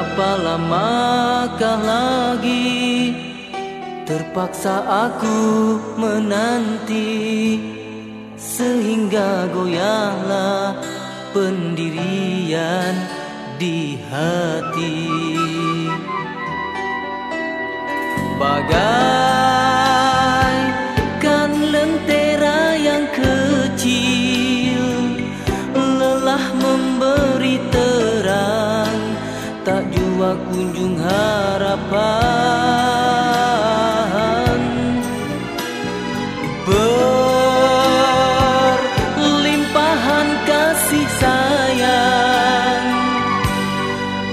Berapa lamakah lagi Terpaksa aku menanti? Sehingga goyahlah pendirian di hati. Bagaikan lentera yang kecil Lelah memberi kunjung harapan. Berlimpahan kasih sayang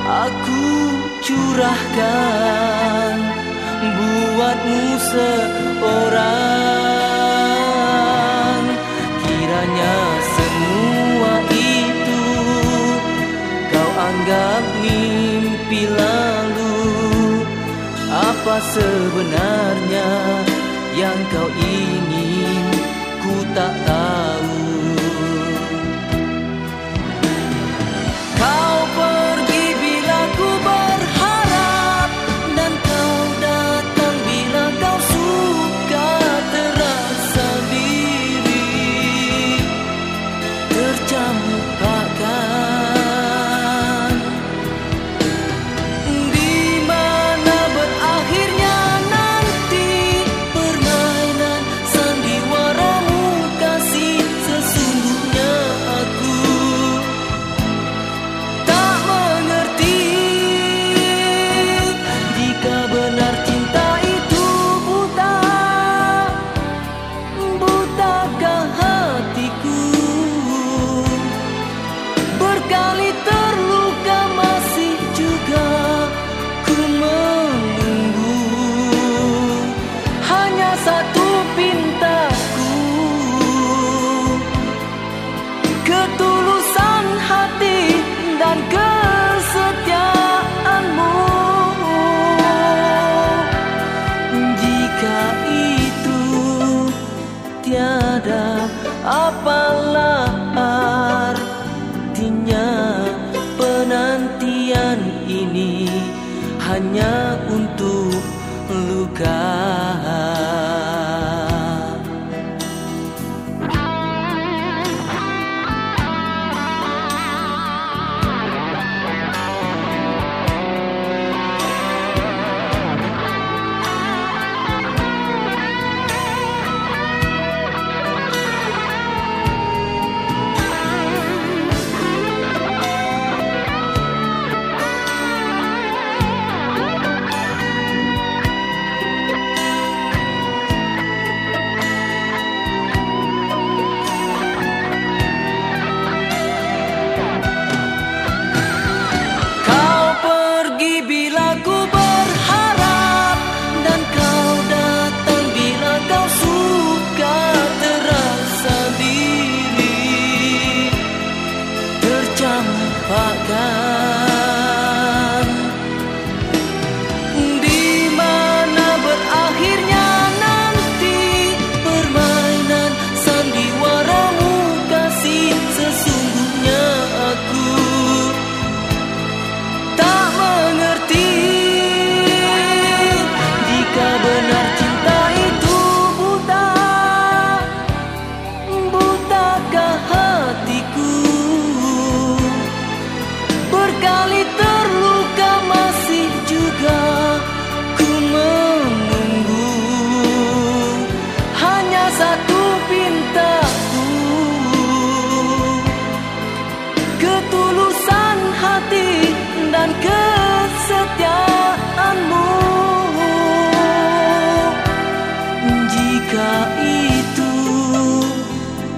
Aku curahkan buatmu seorang. Kiranya semua itu kau anggap mimpi mimpi lalu Apa sebenarnya yang kau ingin? Ku tak tahu. love.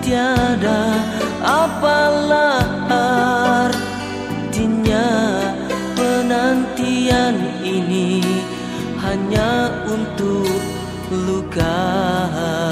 tiada apalah artinya penantian ini hanya untuk luka.